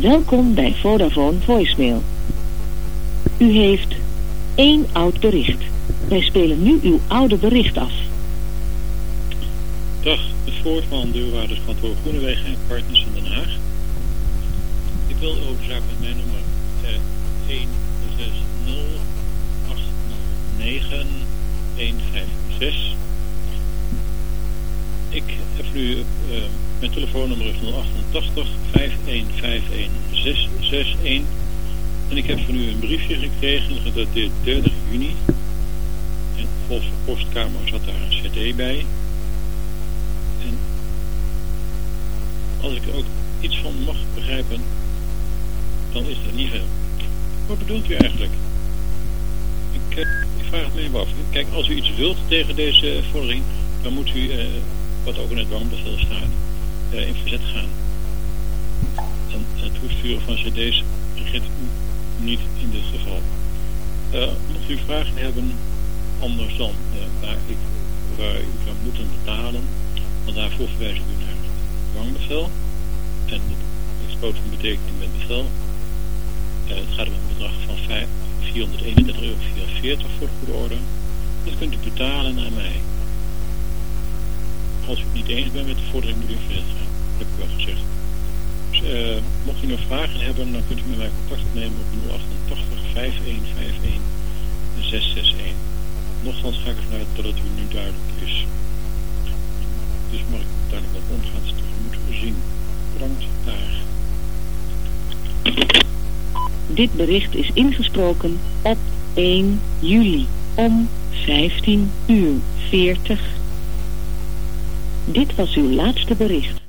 Welkom bij Vodafone Voicemail. U heeft één oud bericht. Wij spelen nu uw oude bericht af. Dag, de voorman deurwaarderskantoor Groenewegen en Partners in Den Haag. Ik wil overzaak met mijn nummer eh, 160 Ik heb voor u, uh, mijn telefoonnummer is 088 5151 661 en ik heb van u een briefje gekregen, gedateerd 30 juni. En volgens de postkamer zat daar een cd bij. En als ik er ook iets van mag begrijpen, dan is dat niet veel. Wat bedoelt u eigenlijk? Ik, uh, ik vraag het me even af. Kijk, als u iets wilt tegen deze vordering, dan moet u, uh, wat ook in het dwangbevel staat, uh, in verzet gaan. En het toesturen van cd's begint niet in dit geval. mocht u vragen hebben, anders dan waar, ik, u kan moeten betalen, dan daarvoor verwijs ik u naar het dwangbevel. En het expotum betekening met bevel. het gaat om een bedrag van 5, 431,40 euro voor de goede orde. Dat kunt u betalen aan mij. Als u het niet eens bent met de vordering, moet u verzet gaan. Dat heb ik wel gezegd. Dus, uh, mocht u nog vragen hebben, dan kunt u met mij contact opnemen op 088 5151 661. Nochtans ga ik ervan uit dat het u nu duidelijk is. Dus mag ik nog wat omgaans tegemoet zien. Bedankt, daar. Dit bericht is ingesproken op 1 juli om 15 uur 40. Dit was uw laatste bericht.